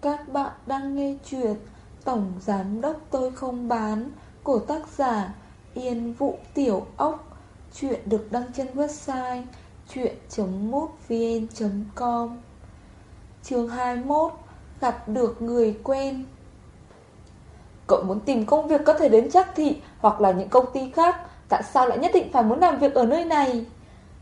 Các bạn đang nghe chuyện Tổng Giám Đốc Tôi Không Bán của tác giả Yên Vũ Tiểu Ốc. Chuyện được đăng trên website chuyện.mútvn.com Chương 21 Gặp được người quen. Cậu muốn tìm công việc có thể đến chắc thị hoặc là những công ty khác, Tại sao lại nhất định phải muốn làm việc ở nơi này?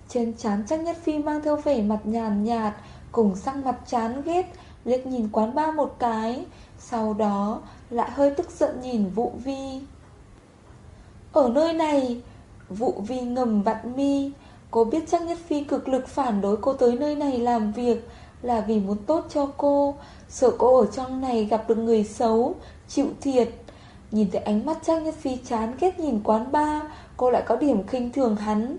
Trên chán chắc nhất phi mang theo vẻ mặt nhàn nhạt, Cùng sang mặt chán ghét liếc nhìn quán ba một cái, Sau đó lại hơi tức giận nhìn Vũ Vi. Ở nơi này, Vũ Vi ngầm vặn mi. Cô biết chắc Nhất Phi cực lực phản đối cô tới nơi này làm việc Là vì muốn tốt cho cô. Sợ cô ở trong này gặp được người xấu, Chịu thiệt. Nhìn thấy ánh mắt chắc Nhất Phi chán ghét nhìn quán ba Cô lại có điểm khinh thường hắn.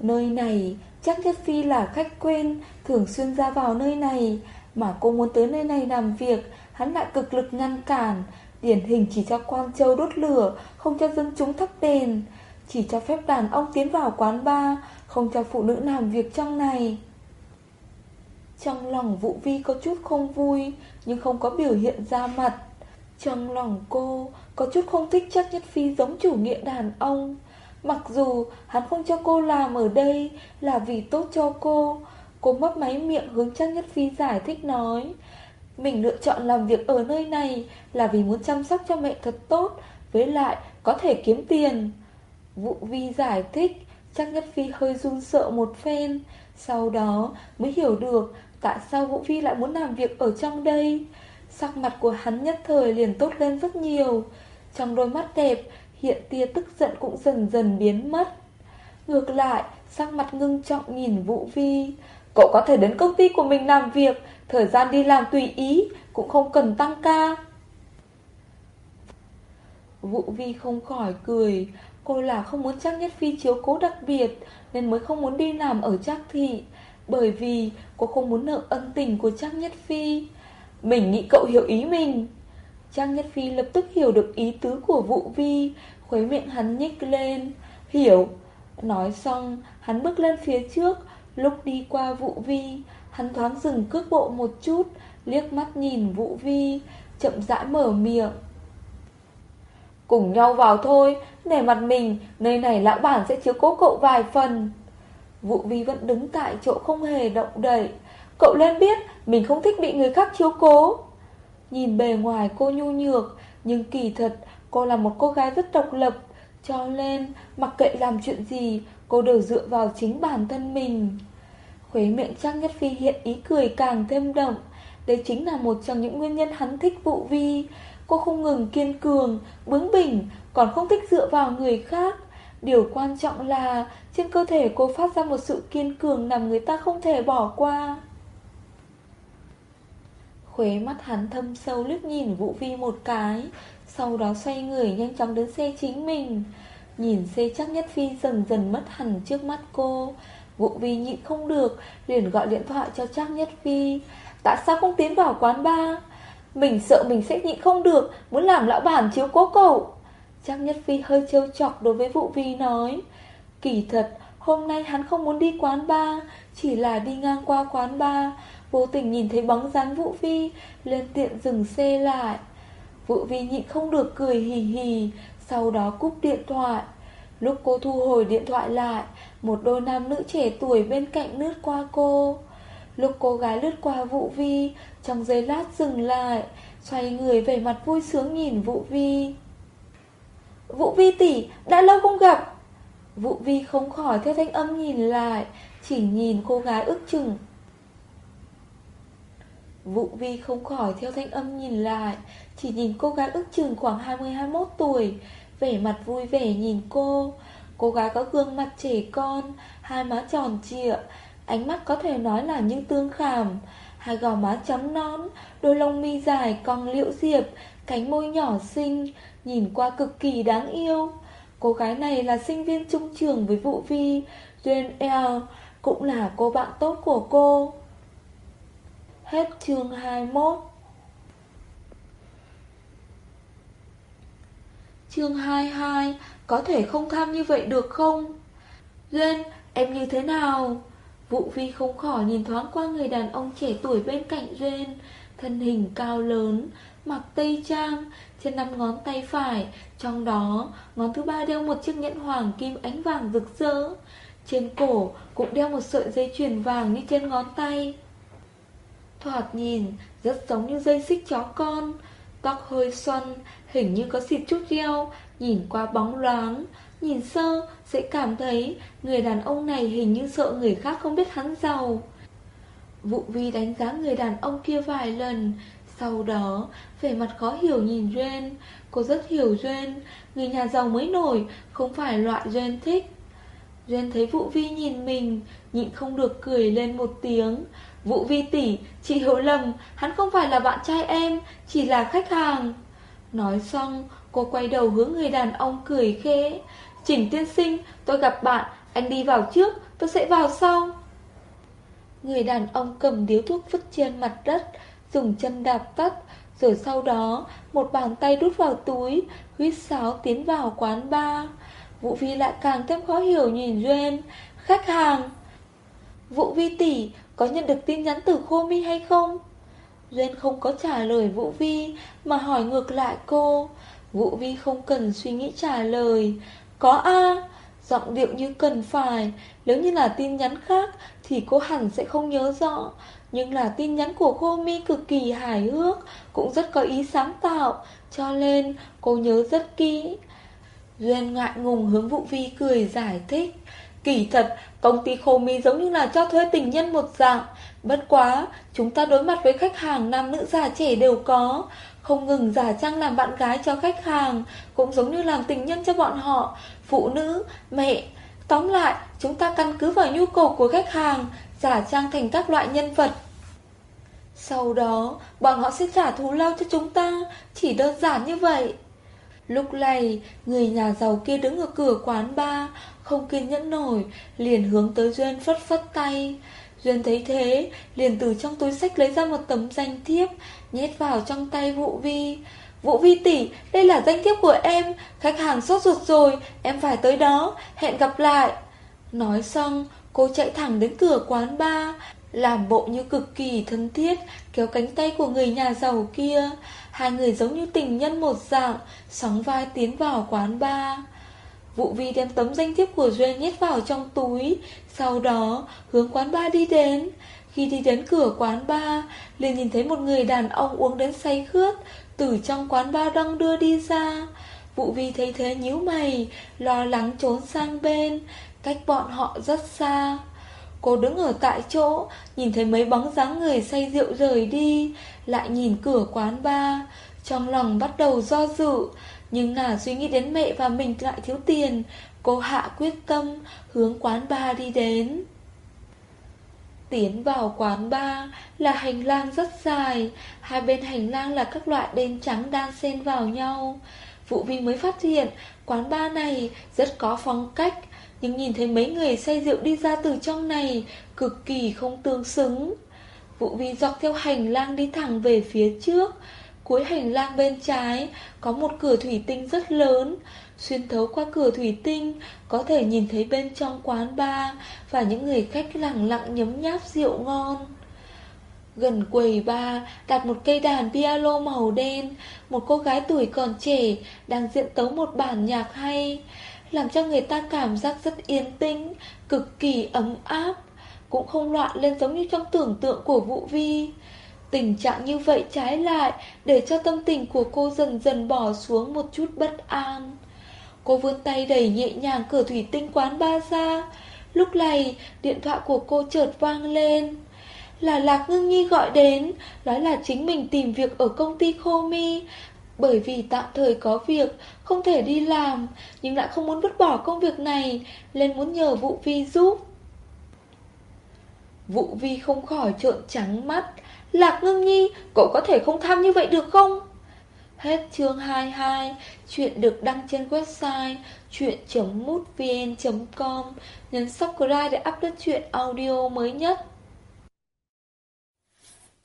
Nơi này chắc Nhất Phi là khách quen Thường xuyên ra vào nơi này, Mà cô muốn tới nơi này làm việc, Hắn lại cực lực ngăn cản, Điển hình chỉ cho quan châu đốt lửa, Không cho dân chúng thắp đèn, Chỉ cho phép đàn ông tiến vào quán bar, Không cho phụ nữ làm việc trong này. Trong lòng Vũ Vi có chút không vui, Nhưng không có biểu hiện ra mặt. Trong lòng cô Có chút không thích chắc nhất phi giống chủ nghĩa đàn ông Mặc dù hắn không cho cô làm ở đây Là vì tốt cho cô. Cô mấp máy miệng hướng Trang Nhất Phi giải thích nói, Mình lựa chọn làm việc ở nơi này Là vì muốn chăm sóc cho mẹ thật tốt, Với lại có thể kiếm tiền. Vụ Vi giải thích, Trang Nhất Phi hơi run sợ một phen, Sau đó mới hiểu được Tại sao Vũ Vi lại muốn làm việc ở trong đây. Sắc mặt của hắn nhất thời liền tốt lên rất nhiều. Trong đôi mắt đẹp Hiện tia tức giận cũng dần dần biến mất. Ngược lại, Sắc mặt ngưng trọng nhìn Vũ Vi. Cậu có thể đến công ty của mình làm việc, Thời gian đi làm tùy ý, Cũng không cần tăng ca. Vũ Vi không khỏi cười. Cô là không muốn Trác Nhất Phi chiếu cố đặc biệt, Nên mới không muốn đi làm ở Trác Thị. Bởi vì cô không muốn nợ ân tình của Trác Nhất Phi. Mình nghĩ cậu hiểu ý mình. Trang Nhất Phi lập tức hiểu được ý tứ của Vũ Vi. Khuấy miệng hắn nhích lên. Hiểu. Nói xong, hắn bước lên phía trước. Lúc đi qua Vũ Vi, Hắn thoáng dừng cước bộ một chút, Liếc mắt nhìn Vũ Vi, Chậm rãi mở miệng. Cùng nhau vào thôi Để mặt mình, Nơi này lão bản sẽ chiếu cố cậu vài phần. Vũ Vi vẫn đứng tại chỗ không hề động đậy. Cậu lên biết, Mình không thích bị người khác chiếu cố. Nhìn bề ngoài cô nhu nhược, Nhưng kỳ thật cô là một cô gái rất độc lập. Cho nên mặc kệ làm chuyện gì Cô đều dựa vào chính bản thân mình. Khuế miệng Trang Nhất Phi hiện ý cười càng thêm đậm. Đây chính là một trong những nguyên nhân hắn thích vụ vi. Cô không ngừng kiên cường, bướng bỉnh Còn không thích dựa vào người khác. Điều quan trọng là Trên cơ thể cô phát ra một sự kiên cường Làm người ta không thể bỏ qua. Khuế mắt hắn thâm sâu liếc nhìn Vũ Vi một cái. Sau đó xoay người nhanh chóng đến xe chính mình. Nhìn xe chắc nhất Phi dần dần mất hẳn trước mắt cô. Vũ Vi nhịn không được, Liền gọi điện thoại cho chắc Nhất Phi. Tại sao không tiến vào quán bar? Mình sợ mình sẽ nhịn không được, Muốn làm lão bản chiếu cố cậu. Trang Nhất Phi hơi trêu chọc đối với Vũ Vi nói. Kỳ thật, Hôm nay hắn không muốn đi quán bar, Chỉ là đi ngang qua quán bar. Vô tình nhìn thấy bóng dáng Vũ Vi Lên tiện dừng xe lại. Vũ Vi nhịn không được cười hì hì, Sau đó cúp điện thoại. Lúc cô thu hồi điện thoại lại, Một đôi nam nữ trẻ tuổi bên cạnh lướt qua cô. Lúc cô gái lướt qua Vũ Vi Trong giây lát dừng lại, Xoay người về mặt vui sướng nhìn Vũ Vi Vũ Vi tỷ, đã lâu không gặp. Vũ Vi không khỏi theo thanh âm nhìn lại, Chỉ nhìn cô gái ước chừng. Vũ Vi không khỏi theo thanh âm nhìn lại chỉ nhìn cô gái ước chừng khoảng 20-21 tuổi, Vẻ mặt vui vẻ nhìn cô. Cô gái có gương mặt trẻ con, Hai má tròn trịa, Ánh mắt có thể nói là như tương khảm. Hai gò má trắng nón Đôi lông mi dài cong liễu diệp, Cánh môi nhỏ xinh, Nhìn qua cực kỳ đáng yêu. Cô gái này là sinh viên trung trường với Vũ Vi, Duyên L Cũng là cô bạn tốt của cô. Hết chương 21 Chương 22 Có thể không tham như vậy được không? Duyên, em như thế nào? Vũ Vi không khỏi nhìn thoáng qua người đàn ông trẻ tuổi bên cạnh Duyên, thân hình cao lớn, mặc tây trang, trên năm ngón tay phải, trong đó ngón thứ ba đeo một chiếc nhẫn hoàng kim ánh vàng rực rỡ. Trên cổ cũng đeo một sợi dây chuyền vàng như trên ngón tay. Thoạt nhìn rất giống như dây xích chó con, tóc hơi xoăn, hình như có xịt chút gel, nhìn qua bóng loáng, nhìn sơ sẽ cảm thấy người đàn ông này hình như sợ người khác không biết hắn giàu. Vụ vi đánh giá người đàn ông kia vài lần, sau đó vẻ mặt khó hiểu nhìn duyên cô rất hiểu duyên người nhà giàu mới nổi, không phải loại duyên thích. duyên thấy Vũ Vi nhìn mình, nhịn không được cười lên một tiếng. Vũ Vi tỷ, chị hiểu lầm, hắn không phải là bạn trai em, chỉ là khách hàng. Nói xong, cô quay đầu hướng người đàn ông cười khẽ. Chỉnh tiên sinh, tôi gặp bạn, anh đi vào trước, tôi sẽ vào sau. Người đàn ông cầm điếu thuốc vứt trên mặt đất, dùng chân đạp tắt, rồi sau đó một bàn tay đút vào túi, huyết sáo tiến vào quán bar. Vũ Vi lại càng thêm khó hiểu nhìn Duyên, khách hàng. Vũ Vi tỷ có nhận được tin nhắn từ Khô Mi hay không? Duyên không có trả lời Vũ Vi, mà hỏi ngược lại cô. Vũ Vi không cần suy nghĩ trả lời. Có a, Giọng điệu như cần phải. Nếu như là tin nhắn khác, Thì cô hẳn sẽ không nhớ rõ. Nhưng là tin nhắn của cô Mi cực kỳ hài hước, Cũng rất có ý sáng tạo. Cho nên, cô nhớ rất kỹ. Duyên ngại ngùng hướng Vũ Vi cười giải thích. Kỳ thật, công ty Khô Mi giống như là cho thuê tình nhân một dạng. Bất quá, chúng ta đối mặt với khách hàng nam nữ già trẻ đều có. Không ngừng giả trang làm bạn gái cho khách hàng Cũng giống như làm tình nhân cho bọn họ. Phụ nữ, mẹ Tóm lại, chúng ta căn cứ vào nhu cầu của khách hàng Giả trang thành các loại nhân vật. Sau đó, bọn họ sẽ trả thù lao cho chúng ta Chỉ đơn giản như vậy. Lúc này, người nhà giàu kia đứng ở cửa quán bar không kiên nhẫn nổi Liền hướng tới Duyên phất phất tay Duyên thấy thế, liền từ trong túi sách lấy ra một tấm danh thiếp, nhét vào trong tay Vũ Vi. Vũ Vi tỷ, đây là danh thiếp của em, khách hàng sốt ruột rồi, em phải tới đó, hẹn gặp lại. Nói xong, cô chạy thẳng đến cửa quán bar, làm bộ như cực kỳ thân thiết, kéo cánh tay của người nhà giàu kia. Hai người giống như tình nhân một dạng, sóng vai tiến vào quán bar. Vụ vi đem tấm danh thiếp của Duyên nhét vào trong túi, sau đó hướng quán ba đi đến. Khi đi đến cửa quán ba, liền nhìn thấy một người đàn ông uống đến say khướt, từ trong quán ba đang đưa đi ra. Vụ vi thấy thế nhíu mày, lo lắng trốn sang bên, cách bọn họ rất xa. Cô đứng ở tại chỗ, nhìn thấy mấy bóng dáng người say rượu rời đi, lại nhìn cửa quán ba, trong lòng bắt đầu do dự, nhưng là suy nghĩ đến mẹ và mình lại thiếu tiền, Cô hạ quyết tâm, hướng quán bar đi đến. Tiến vào quán bar là hành lang rất dài, Hai bên hành lang là các loại đen trắng đan xen vào nhau. Vụ vi mới phát hiện, quán bar này rất có phong cách, Nhưng nhìn thấy mấy người say rượu đi ra từ trong này, Cực kỳ không tương xứng. Vụ vi dọc theo hành lang đi thẳng về phía trước Cuối hành lang bên trái có một cửa thủy tinh rất lớn. Xuyên thấu qua cửa thủy tinh có thể nhìn thấy bên trong quán bar và những người khách lặng lặng nhấm nháp rượu ngon. Gần quầy bar đặt một cây đàn piano màu đen, một cô gái tuổi còn trẻ đang diễn tấu một bản nhạc hay, làm cho người ta cảm giác rất yên tĩnh, cực kỳ ấm áp, cũng không loạn lên giống như trong tưởng tượng của Vũ Vi. Tình trạng như vậy trái lại để cho tâm tình của cô dần dần bỏ xuống một chút bất an. Cô vươn tay đẩy nhẹ nhàng cửa thủy tinh quán ba ra. Lúc này, điện thoại của cô chợt vang lên. Là Lạc Ngưng Nhi gọi đến, nói là chính mình tìm việc ở công ty Khô Mi. Bởi vì tạm thời có việc, không thể đi làm, nhưng lại không muốn vứt bỏ công việc này, nên muốn nhờ Vũ Vi giúp. Vũ Vi không khỏi trợn trắng mắt, Lạc ngưng nhi, cậu có thể không tham như vậy được không? Hết chương 22, chuyện được đăng trên website chuyện.mútvn.com Nhấn subscribe để update chuyện audio mới nhất.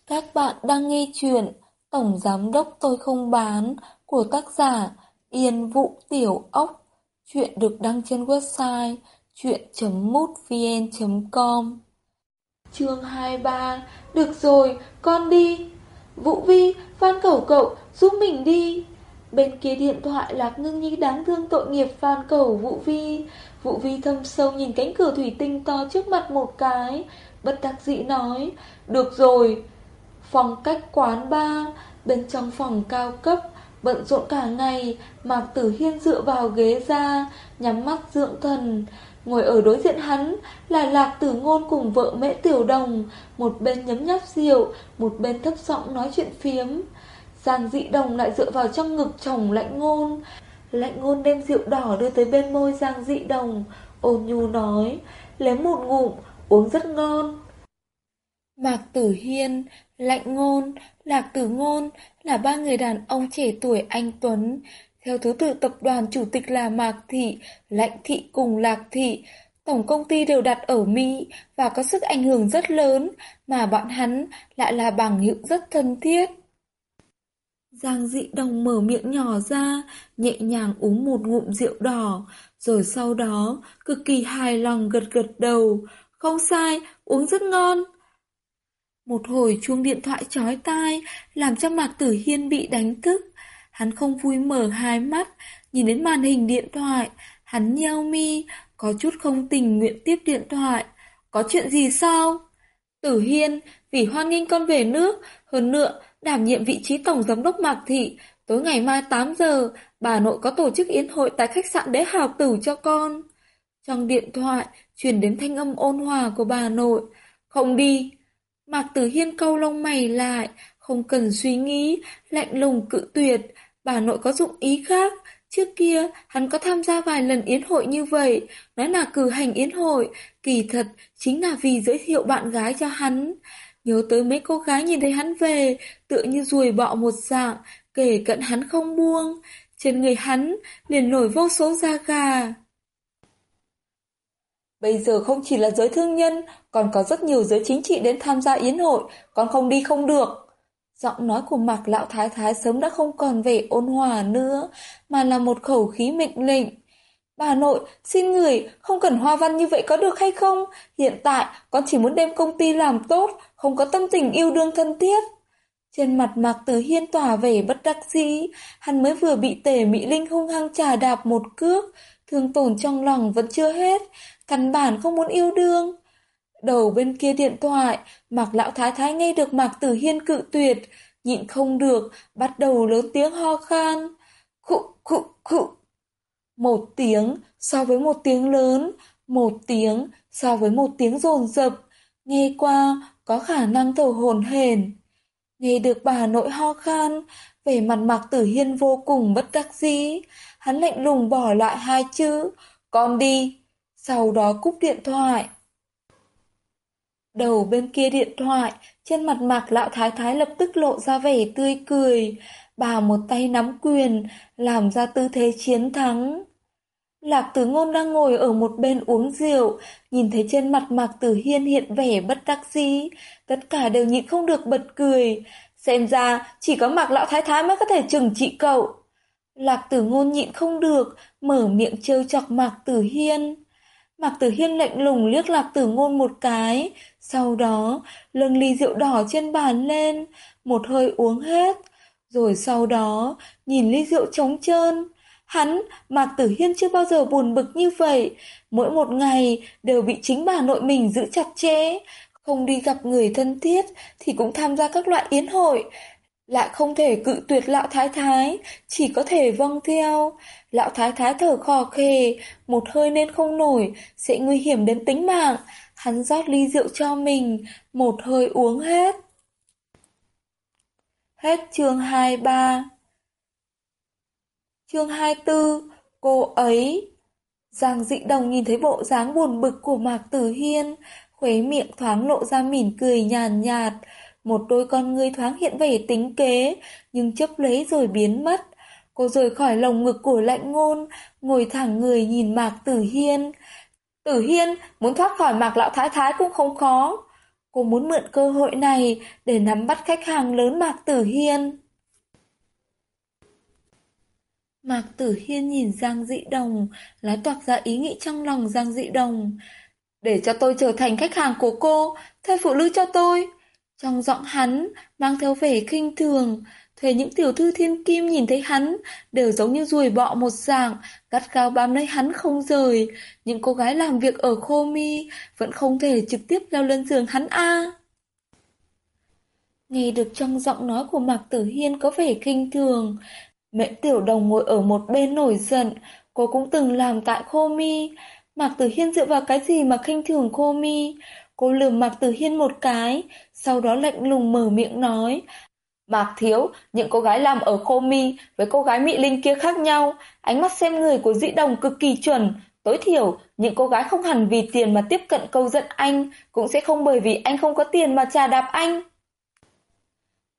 Các bạn đang nghe chuyện Tổng Giám Đốc Tôi Không Bán của tác giả Yên Vũ Tiểu Ốc. Chuyện được đăng trên website chuyện.mútvn.com chương 23 Được rồi, con đi. Vũ Vi, Phan Cẩu Cậu, giúp mình đi. Bên kia điện thoại Lạc Ngưng Nhi đáng thương tội nghiệp Phan Cẩu Vũ Vi. Vũ Vi thâm sâu nhìn cánh cửa thủy tinh to trước mặt một cái Bất đắc dĩ nói Được rồi. Phòng cách quán ba Bên trong phòng cao cấp Bận rộn cả ngày Mạc Tử Hiên dựa vào ghế ra Nhắm mắt dưỡng thần Ngồi ở đối diện hắn là Lạc Tử Ngôn cùng vợ Mễ Tiểu Đồng, một bên nhấm nháp rượu, một bên thấp giọng nói chuyện phiếm. Giang dị đồng lại dựa vào trong ngực chồng lạnh ngôn. Lạnh ngôn đem rượu đỏ đưa tới bên môi Giang dị đồng, ôn nhu nói, lấy một ngụm, uống rất ngon. Mạc Tử Hiên, Lạnh Ngôn, Lạc Tử Ngôn là ba người đàn ông trẻ tuổi anh Tuấn, theo thứ tự tập đoàn chủ tịch là Mạc Thị, lạnh Thị cùng Lạc Thị, tổng công ty đều đặt ở Mỹ và có sức ảnh hưởng rất lớn, mà bọn hắn lại là bằng hữu rất thân thiết. Giang dị đồng mở miệng nhỏ ra, nhẹ nhàng uống một ngụm rượu đỏ, rồi sau đó cực kỳ hài lòng gật gật đầu. Không sai, uống rất ngon. Một hồi chuông điện thoại chói tai, làm cho Mạc Tử Hiên bị đánh thức. Hắn không vui mở hai mắt, nhìn đến màn hình điện thoại, hắn nheo mi, có chút không tình nguyện tiếp điện thoại. Có chuyện gì sao? Tử Hiên, vì hoan nghênh con về nước, hơn nữa, đảm nhiệm vị trí tổng giám đốc Mạc Thị, tối ngày mai 8 giờ, bà nội có tổ chức yến hội tại khách sạn Đế Hào Tử cho con. Trong điện thoại, truyền đến thanh âm ôn hòa của bà nội. Không đi. Mạc Tử Hiên câu lông mày lại, không cần suy nghĩ, lạnh lùng cự tuyệt, bà nội có dụng ý khác. Trước kia, hắn có tham gia vài lần yến hội như vậy, nói là cử hành yến hội, kỳ thật chính là vì giới thiệu bạn gái cho hắn. Nhớ tới mấy cô gái nhìn thấy hắn về, tựa như ruồi bọ một dạng, kể cận hắn không buông. Trên người hắn liền nổi vô số da gà. Bây giờ không chỉ là giới thương nhân, còn có rất nhiều giới chính trị đến tham gia yến hội, con không đi không được. Giọng nói của Mạc Lão Thái Thái sớm đã không còn vẻ ôn hòa nữa, mà là một khẩu khí mệnh lệnh. Bà nội, xin người, không cần hoa văn như vậy có được hay không? Hiện tại, con chỉ muốn đem công ty làm tốt, không có tâm tình yêu đương thân thiết. Trên mặt Mạc Tử Hiên tỏa vẻ bất đắc dĩ, hắn mới vừa bị tể Mỹ Linh hung hăng trà đạp một cước, thương tổn trong lòng vẫn chưa hết, căn bản không muốn yêu đương. Đầu bên kia điện thoại, Mạc Lão Thái Thái nghe được Mạc Tử Hiên cự tuyệt, nhịn không được, bắt đầu lớn tiếng ho khan. Khụ, khụ, khụ. Một tiếng so với một tiếng lớn, một tiếng so với một tiếng rồn rập, nghe qua có khả năng thở hồn hển. Nghe được bà nội ho khan, vẻ mặt Mạc Tử Hiên vô cùng bất đắc dĩ, hắn lạnh lùng bỏ lại hai chữ, con đi, sau đó cúp điện thoại. Đầu bên kia điện thoại, trên mặt mạc lão thái thái lập tức lộ ra vẻ tươi cười. Bà một tay nắm quyền, làm ra tư thế chiến thắng. Lạc tử ngôn đang ngồi ở một bên uống rượu, nhìn thấy trên mặt mạc tử hiên hiện vẻ bất đắc dĩ. Tất cả đều nhịn không được bật cười. Xem ra, chỉ có mạc lão thái thái mới có thể trừng trị cậu. Lạc tử ngôn nhịn không được, mở miệng trêu chọc mạc tử hiên. Mạc Tử Hiên lạnh lùng liếc Lạc Tử Ngôn một cái, sau đó lưng ly rượu đỏ trên bàn lên, một hơi uống hết, rồi sau đó nhìn ly rượu trống trơn. Hắn, Mạc Tử Hiên chưa bao giờ buồn bực như vậy, mỗi một ngày đều bị chính bà nội mình giữ chặt chẽ, không đi gặp người thân thiết thì cũng tham gia các loại yến hội, lại không thể cự tuyệt lão thái thái, chỉ có thể vâng theo. Lão thái thái thở khò khề, một hơi nên không nổi, sẽ nguy hiểm đến tính mạng. Hắn rót ly rượu cho mình, một hơi uống hết. Hết chương 23 Chương 24 Cô ấy Giang dị đồng nhìn thấy bộ dáng buồn bực của Mạc Tử Hiên, khuế miệng thoáng lộ ra mỉm cười nhàn nhạt, một đôi con ngươi thoáng hiện vẻ tính kế, nhưng chấp lấy rồi biến mất. Cô rời khỏi lồng ngực của lạnh ngôn, ngồi thẳng người nhìn Mạc Tử Hiên. Tử Hiên muốn thoát khỏi Mạc Lão Thái Thái cũng không khó. Cô muốn mượn cơ hội này để nắm bắt khách hàng lớn Mạc Tử Hiên. Mạc Tử Hiên nhìn Giang Dị Đồng, lá toạc ra ý nghĩ trong lòng Giang Dị Đồng. Để cho tôi trở thành khách hàng của cô, thuê phụ nữ cho tôi. Trong giọng hắn, mang theo vẻ khinh thường, thế những tiểu thư thiên kim nhìn thấy hắn, đều giống như ruồi bọ một dạng, gắt gao bám lấy hắn không rời. Những cô gái làm việc ở khô mi vẫn không thể trực tiếp leo lên giường hắn a. Nghe được trong giọng nói của Mạc Tử Hiên có vẻ kinh thường, mẹ tiểu đồng ngồi ở một bên nổi giận, cô cũng từng làm tại khô mi. Mạc Tử Hiên dựa vào cái gì mà khinh thường khô mi? Cô lườm Mạc Tử Hiên một cái, sau đó lạnh lùng mở miệng nói. Mạc Thiếu, những cô gái làm ở khô mi với cô gái mị linh kia khác nhau, ánh mắt xem người của dĩ đồng cực kỳ chuẩn. Tối thiểu, những cô gái không hẳn vì tiền mà tiếp cận câu dẫn anh, cũng sẽ không bởi vì anh không có tiền mà trà đạp anh.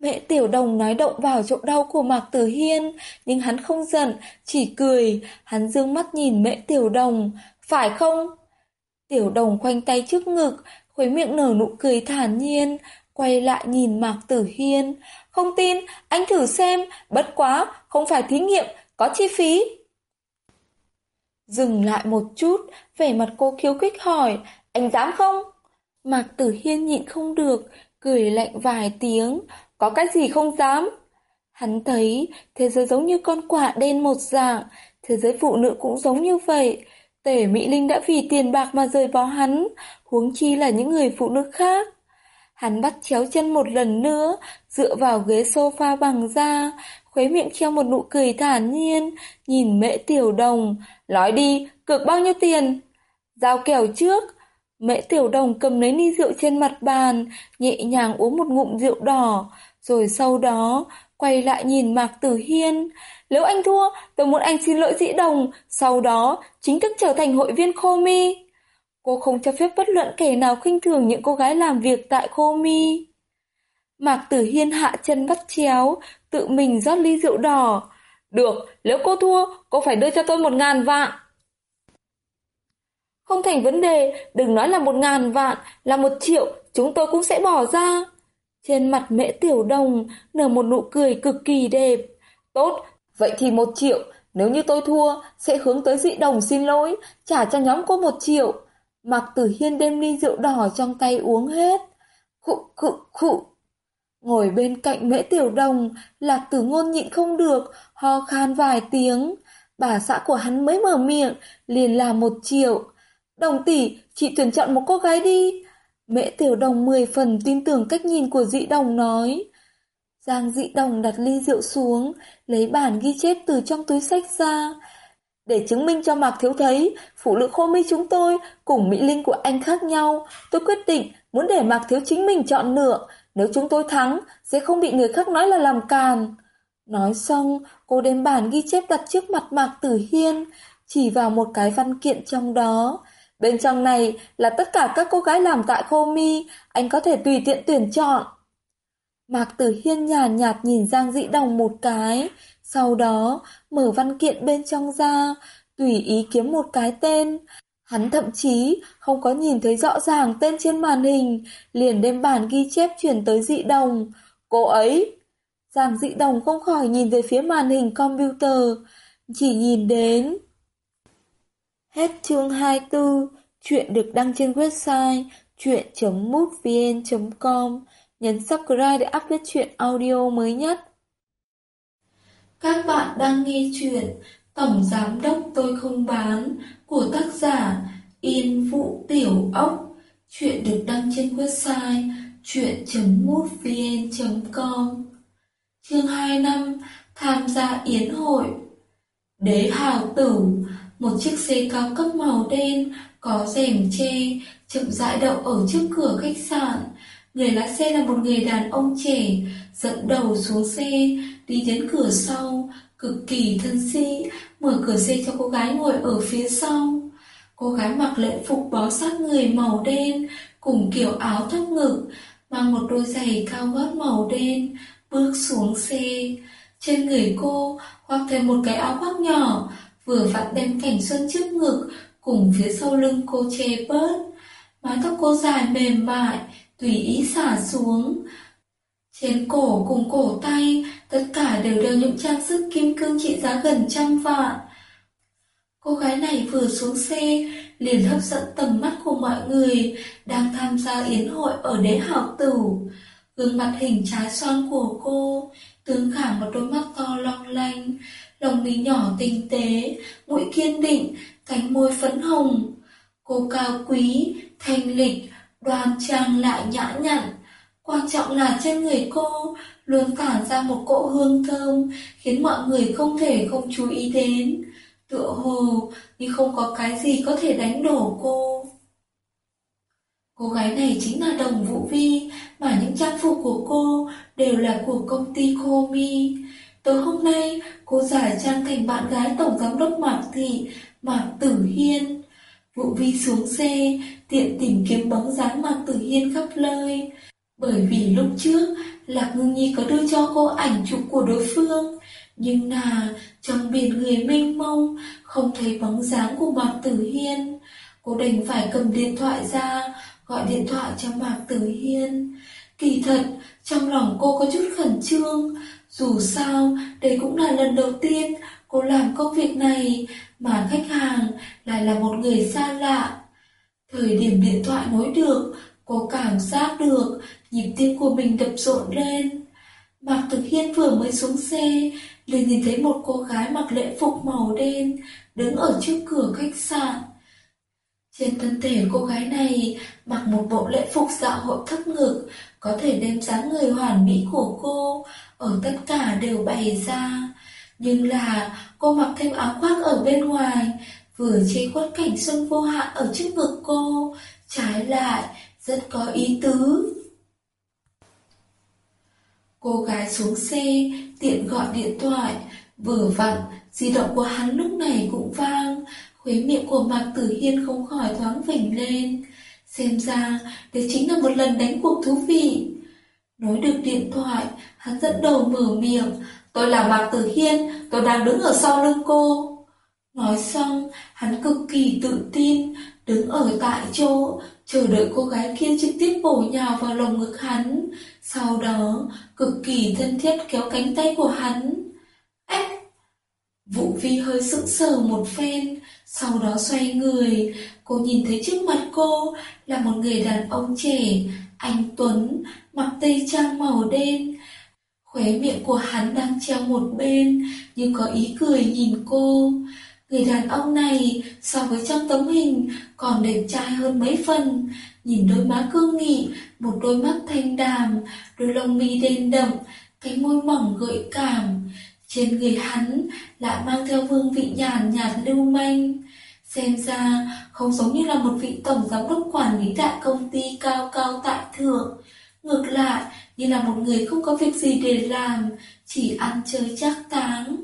Mẹ tiểu đồng nói động vào chỗ đau của Mạc Tử Hiên, nhưng hắn không giận, chỉ cười, hắn dương mắt nhìn mẹ tiểu đồng, phải không? Tiểu đồng khoanh tay trước ngực, khuấy miệng nở nụ cười thản nhiên, quay lại nhìn Mạc Tử Hiên. Không tin, anh thử xem, bất quá, không phải thí nghiệm, có chi phí. Dừng lại một chút, vẻ mặt cô khiêu khích hỏi, anh dám không? Mạc Tử Hiên nhịn không được, cười lạnh vài tiếng, có cái gì không dám? Hắn thấy thế giới giống như con quả đen một dạng, thế giới phụ nữ cũng giống như vậy. Tể Mỹ Linh đã vì tiền bạc mà rời bỏ hắn, huống chi là những người phụ nữ khác. Hắn bắt chéo chân một lần nữa, dựa vào ghế sofa bằng da, khuế miệng treo một nụ cười thản nhiên, nhìn mẹ tiểu đồng, nói đi, cược bao nhiêu tiền? Giao kèo trước. Mẹ tiểu đồng cầm lấy ly rượu trên mặt bàn, nhẹ nhàng uống một ngụm rượu đỏ, rồi sau đó quay lại nhìn Mạc Tử Hiên. Nếu anh thua, tôi muốn anh xin lỗi dĩ đồng, sau đó chính thức trở thành hội viên Khô Mi. Cô không cho phép bất luận kẻ nào khinh thường những cô gái làm việc tại Khô Mi. Mạc Tử Hiên hạ chân bắt chéo, tự mình rót ly rượu đỏ. Được, nếu cô thua, cô phải đưa cho tôi một ngàn vạn. Không thành vấn đề, đừng nói là một ngàn vạn, là một triệu, chúng tôi cũng sẽ bỏ ra. Trên mặt mễ tiểu đồng nở một nụ cười cực kỳ đẹp. Tốt, vậy thì một triệu, nếu như tôi thua, sẽ hướng tới dị đồng xin lỗi, trả cho nhóm cô một triệu. Mạc Tử Hiên đem ly rượu đỏ trong tay uống hết. Khụ khụ khụ. Ngồi bên cạnh mễ tiểu đồng, lạc tử ngôn nhịn không được, ho khan vài tiếng. Bà xã của hắn mới mở miệng, liền là một triệu. Đồng tỷ, chị tuyển chọn một cô gái đi. Mễ tiểu đồng mười phần tin tưởng cách nhìn của dị đồng nói. Giang dị đồng đặt ly rượu xuống, lấy bản ghi chép từ trong túi sách ra. Để chứng minh cho Mạc Thiếu thấy, phụ nữ khô mi chúng tôi cùng Mỹ Linh của anh khác nhau, tôi quyết định muốn để Mạc Thiếu chính mình chọn lựa, nếu chúng tôi thắng, sẽ không bị người khác nói là làm càn. Nói xong, cô đem bản ghi chép đặt trước mặt Mạc Tử Hiên, chỉ vào một cái văn kiện trong đó. Bên trong này là tất cả các cô gái làm tại khô mi, anh có thể tùy tiện tuyển chọn. Mạc Tử Hiên nhàn nhạt, nhạt nhìn Giang Dĩ Đồng một cái, sau đó mở văn kiện bên trong ra, tùy ý kiếm một cái tên. Hắn thậm chí không có nhìn thấy rõ ràng tên trên màn hình, liền đem bản ghi chép chuyển tới dị Đồng. Cô ấy! Giang dị Đồng không khỏi nhìn về phía màn hình computer, chỉ nhìn đến. Hết chương 24, chuyện được đăng trên website chuyện.mútvn.com Nhấn subscribe để update chuyện audio mới nhất. Các bạn đang nghe chuyện Tổng Giám Đốc Tôi Không Bán của tác giả Yên Vũ Tiểu Ốc. Chuyện được đăng trên website chuyện.mútvn.com Chương 2 năm Tham gia yến hội. Đế hào tử, Một chiếc xe cao cấp màu đen Có rèm che, Chậm rãi đậu ở trước cửa khách sạn. Người lái xe là một người đàn ông trẻ, dẫn đầu xuống xe, đi đến cửa sau, cực kỳ thân sĩ, mở cửa xe cho cô gái ngồi ở phía sau. Cô gái mặc lễ phục bó sát người màu đen, cùng kiểu áo thấp ngực, mang một đôi giày cao gót màu đen, bước xuống xe. Trên người cô khoác thêm một cái áo khoác nhỏ, vừa vặn đem cảnh xuân trước ngực, cùng phía sau lưng cô che bớt. Mái tóc cô dài mềm mại, tùy ý xả xuống. Trên cổ cùng cổ tay, tất cả đều đeo những trang sức kim cương trị giá gần trăm vạn. Cô gái này vừa xuống xe, liền hấp dẫn tầm mắt của mọi người đang tham gia yến hội ở đế học tử. Gương mặt hình trái xoan của cô, tướng khả một đôi mắt to long lanh, lồng mí nhỏ tinh tế, mũi kiên định, cánh môi phấn hồng. Cô cao quý, thanh lịch, đoan trang lại nhã nhặn. Quan trọng là trên người cô luôn tản ra một cỗ hương thơm khiến mọi người không thể không chú ý đến. Tựa hồ như không có cái gì có thể đánh đổ cô. Cô gái này chính là Đồng Vũ Vi, mà những trang phục của cô đều là của công ty Komi. Tối hôm nay, cô giải trang thành bạn gái Tổng Giám đốc Mạc Thị, Mạc Tử Hiên. Vũ Vi xuống xe, tiện tìm kiếm bóng dáng Mạc Tử Hiên khắp nơi. Bởi vì lúc trước, Lạc Ngưng Nhi có đưa cho cô ảnh chụp của đối phương, nhưng là trong biển người mênh mông, không thấy bóng dáng của Mạc Tử Hiên. Cô đành phải cầm điện thoại ra, gọi điện thoại cho Mạc Tử Hiên. Kỳ thật, trong lòng cô có chút khẩn trương, dù sao, đây cũng là lần đầu tiên cô làm công việc này, mà khách hàng lại là một người xa lạ. Thời điểm điện thoại nối được, cô cảm giác được nhịp tim của mình đập rộn lên. Mạc thực Hiên vừa mới xuống xe, liền nhìn thấy một cô gái mặc lễ phục màu đen, đứng ở trước cửa khách sạn. Trên thân thể cô gái này mặc một bộ lễ phục dạ hội thấp ngực, có thể đem dáng người hoàn mỹ của cô ở tất cả đều bày ra. Nhưng là cô mặc thêm áo khoác ở bên ngoài, vừa che khuất cảnh xuân vô hạn ở trước ngực cô, trái lại rất có ý tứ. Cô gái xuống xe, tiện gọi điện thoại, vừa vặn, di động của hắn lúc này cũng vang, Khuế miệng của Mạc Tử Hiên không khỏi thoáng vểnh lên. Xem ra, đây chính là một lần đánh cuộc thú vị. Nói được điện thoại, hắn dẫn đầu mở miệng. Tôi là Mạc Tử Hiên, tôi đang đứng ở sau lưng cô. Nói xong, hắn cực kỳ tự tin, đứng ở tại chỗ, chờ đợi cô gái kia trực tiếp bổ nhào vào lồng ngực hắn. Sau đó, cực kỳ thân thiết kéo cánh tay của hắn. Ách! Vũ Vi hơi sững sờ một phen, sau đó xoay người, cô nhìn thấy trước mặt cô là một người đàn ông trẻ, anh Tuấn, mặc tây trang màu đen. Khóe miệng của hắn đang treo một bên, nhưng có ý cười nhìn cô. Người đàn ông này so với trong tấm hình còn đẹp trai hơn mấy phần, nhìn đôi má cương nghị, một đôi mắt thanh đàm, đôi lông mi đen đậm, cái môi mỏng gợi cảm. Trên người hắn lại mang theo vương vị nhàn nhạt lưu manh. Xem ra không giống như là một vị tổng giám đốc quản lý đại công ty cao cao tại thượng. Ngược lại, như là một người không có việc gì để làm, chỉ ăn chơi chắc táng.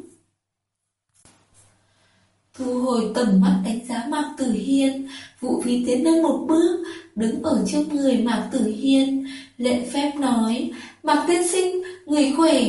Thu hồi tầm mắt đánh giá Mạc Tử Hiên, vũ vi tiến lên một bước, đứng ở trước người Mạc Tử Hiên, lệ phép nói, Mạc Tiên Sinh, người khỏe.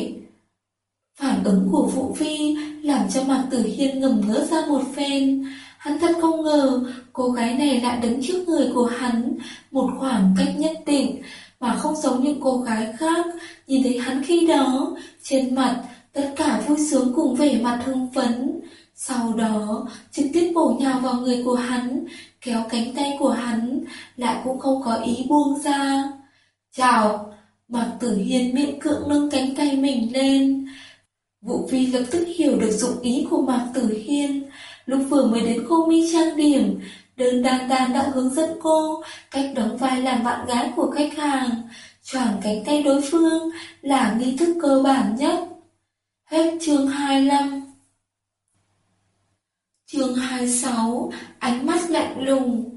Phản ứng của Vũ Vi làm cho Mạc Tử Hiên ngầm ngỡ ra một phen, Hắn thật không ngờ cô gái này lại đứng trước người của hắn một khoảng cách nhất định mà không giống những cô gái khác. Nhìn thấy hắn khi đó, trên mặt tất cả vui sướng cùng vẻ mặt hưng phấn. Sau đó, trực tiếp bổ nhào vào người của hắn, kéo cánh tay của hắn, lại cũng không có ý buông ra. Chào! Mạc Tử Hiên miệng cưỡng nâng cánh tay mình lên. Vũ Phi lập tức hiểu được dụng ý của Mạc Tử Hiên. Lúc vừa mới đến cô mi trang điểm, đơn đan đan đã hướng dẫn cô cách đóng vai làm bạn gái của khách hàng. Choàng cánh tay đối phương là nghi thức cơ bản nhất. Hết chương 25 Chương 26 Ánh mắt lạnh lùng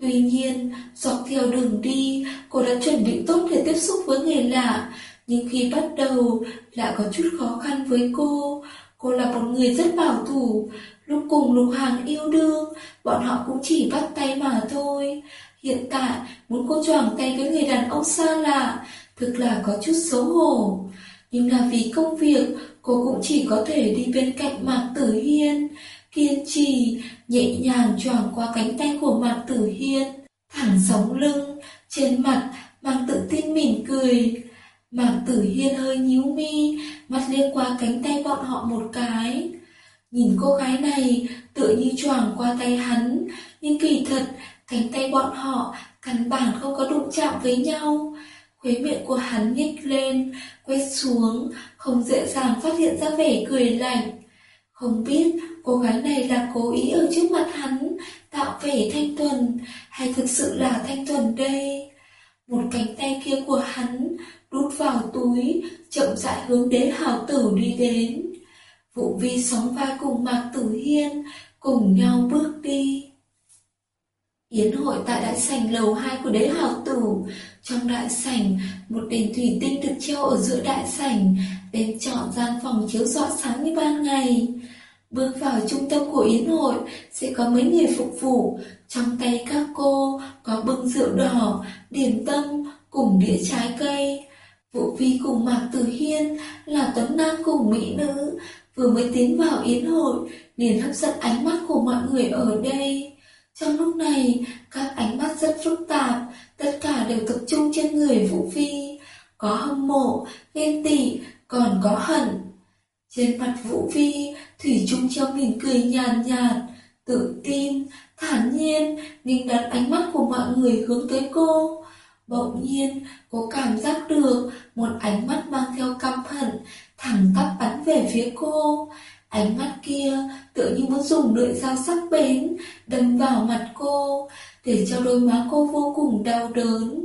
Tuy nhiên, dọc theo đường đi, cô đã chuẩn bị tốt để tiếp xúc với người lạ, nhưng khi bắt đầu lại có chút khó khăn với cô. Cô là một người rất bảo thủ, lúc cùng lục hàng yêu đương, bọn họ cũng chỉ bắt tay mà thôi. Hiện tại, muốn cô choàng tay với người đàn ông xa lạ, thực là có chút xấu hổ. Nhưng là vì công việc, cô cũng chỉ có thể đi bên cạnh Mạc Tử Hiên, kiên trì, nhẹ nhàng choàng qua cánh tay của Mạc Tử Hiên, thẳng sống lưng, trên mặt mang tự tin mỉm cười. Mạc Tử Hiên hơi nhíu mi, mắt liếc qua cánh tay bọn họ một cái. Nhìn cô gái này tựa như choàng qua tay hắn, nhưng kỳ thật cánh tay bọn họ căn bản không có đụng chạm với nhau. Khuế miệng của hắn nhích lên, quét xuống, không dễ dàng phát hiện ra vẻ cười lạnh. Không biết cô gái này là cố ý ở trước mặt hắn tạo vẻ thanh tuần hay thực sự là thanh tuần đây. Một cánh tay kia của hắn rút vào túi, chậm rãi hướng đến hào tử đi đến. Vũ vi sóng vai cùng Mạc Tử Hiên, cùng nhau bước đi. Yến hội tại đại sảnh lầu 2 của đế hào tử. Trong đại sảnh, một đèn thủy tinh được treo ở giữa đại sảnh, bên chọn gian phòng chiếu rọi sáng như ban ngày. Bước vào trung tâm của yến hội sẽ có mấy người phục vụ, trong tay các cô có bưng rượu đỏ, điểm tâm cùng đĩa trái cây. Vũ Vi cùng Mạc Tử Hiên là tuấn nam cùng mỹ nữ, vừa mới tiến vào yến hội liền hấp dẫn ánh mắt của mọi người ở đây. Trong lúc này, các ánh mắt rất phức tạp, tất cả đều tập trung trên người Vũ phi Có hâm mộ, ghen tị, còn có hận. Trên mặt Vũ phi Thủy chung treo mỉm cười nhàn nhạt, nhạt, tự tin, thản nhiên, nhưng đặt ánh mắt của mọi người hướng tới cô. Bỗng nhiên, cô cảm giác được một ánh mắt mang theo căm hận, thẳng tắp bắn về phía cô. Ánh mắt kia tựa như muốn dùng lưỡi dao sắc bén, đâm vào mặt cô, để cho đôi má cô vô cùng đau đớn.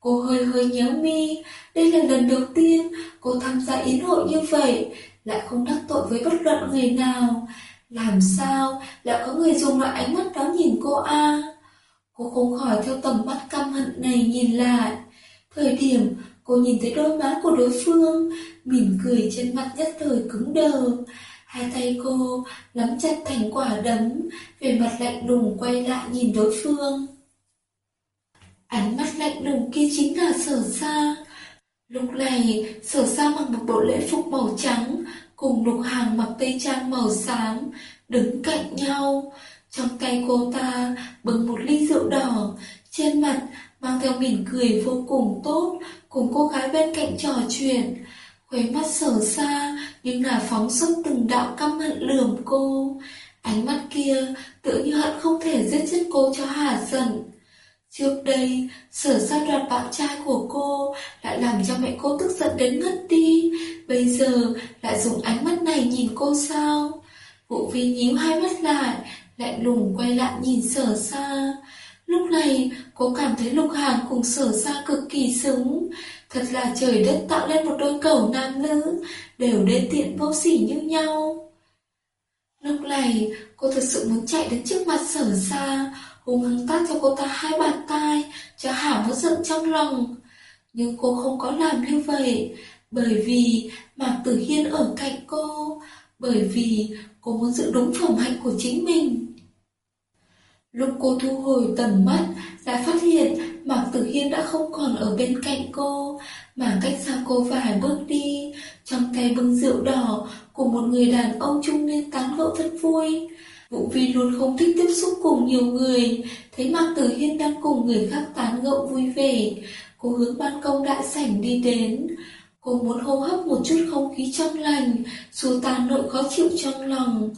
Cô hơi hơi nhéo mi, đây là lần đầu tiên cô tham gia yến hội như vậy, lại không đắc tội với bất luận người nào. Làm sao lại có người dùng loại ánh mắt đó nhìn cô a? Cô không khỏi theo tầm mắt căm hận này nhìn lại. Thời điểm cô nhìn thấy đôi má của đối phương, mỉm cười trên mặt nhất thời cứng đờ. Hai tay cô nắm chặt thành quả đấm, về mặt lạnh lùng quay lại nhìn đối phương. Ánh mắt lạnh lùng kia chính là sở xa. Lúc này, sở xa mặc một bộ lễ phục màu trắng, cùng lục hàng mặc tây trang màu xám, đứng cạnh nhau. Trong tay cô ta bưng một ly rượu đỏ, trên mặt mang theo mỉm cười vô cùng tốt, cùng cô gái bên cạnh trò chuyện. khóe mắt sở xa, nhưng là phóng xuất từng đạo căm hận lườm cô. Ánh mắt kia tự như hận không thể giết chết cô cho hà giận. Trước đây, sở xa đoạt bạn trai của cô lại làm cho mẹ cô tức giận đến ngất đi. Bây giờ lại dùng ánh mắt này nhìn cô sao? Vũ Vi nhíu hai mắt lại, lạnh lùng quay lại nhìn sở xa. Lúc này, cô cảm thấy lục hàng cùng sở sa cực kỳ xứng. Thật là trời đất tạo lên một đôi cầu nam nữ, đều đến tiện vô sỉ như nhau. Lúc này, cô thật sự muốn chạy đến trước mặt sở sa, hùng hăng tát cho cô ta hai bàn tay, cho hả muốn giận trong lòng. Nhưng cô không có làm như vậy, bởi vì Mạc Tử Hiên ở cạnh cô, bởi vì cô muốn giữ đúng phẩm hạnh của chính mình. Lúc cô thu hồi tầm mắt, đã phát hiện Mạc Tử Hiên đã không còn ở bên cạnh cô, mà cách xa cô vài bước đi, trong tay bưng rượu đỏ của một người đàn ông trung niên tán gẫu rất vui. Vũ Vi luôn không thích tiếp xúc cùng nhiều người, thấy Mạc Tử Hiên đang cùng người khác tán gẫu vui vẻ. Cô hướng ban công đại sảnh đi đến. Cô muốn hô hấp một chút không khí trong lành, xua tan nỗi khó chịu trong lòng.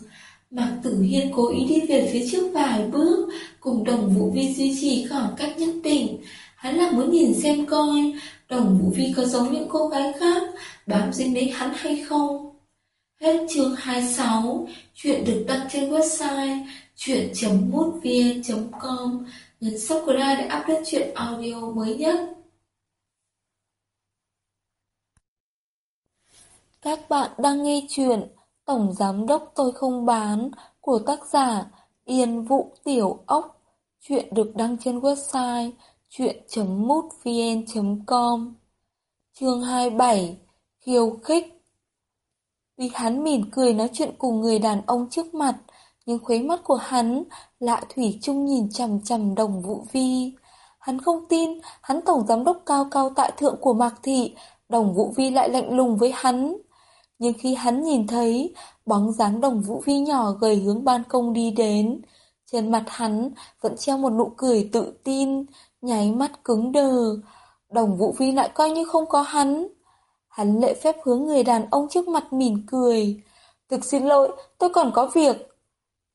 Mạc Tử Hiên cố ý đi về phía trước vài bước, cùng đồng Vũ Vi duy trì khoảng cách nhất định. Hắn là muốn nhìn xem coi, đồng Vũ Vi có giống những cô gái khác, bám dính đến hắn hay không. Hết chương 26, chuyện được đăng trên website chuyện.mútvia.com Nhấn subscribe để update chuyện audio mới nhất. Các bạn đang nghe chuyện Tổng Giám Đốc Tôi Không Bán của tác giả Yên Vũ Tiểu Ốc. Chuyện được đăng trên website chuyện.mútvn.com Chương 27 Khiêu khích vì hắn mỉm cười nói chuyện cùng người đàn ông trước mặt, nhưng khuấy mắt của hắn lại thủy chung nhìn chằm chằm đồng vũ vi. Hắn không tin, hắn tổng giám đốc cao cao tại thượng của Mạc Thị, đồng vũ vi lại lạnh lùng với hắn. Nhưng khi hắn nhìn thấy bóng dáng đồng vũ vi nhỏ gầy hướng ban công đi đến, trên mặt hắn vẫn treo một nụ cười tự tin, nháy mắt cứng đờ. Đồng vũ vi lại coi như không có hắn. Hắn lệ phép hướng người đàn ông trước mặt mỉm cười. Thực xin lỗi, tôi còn có việc.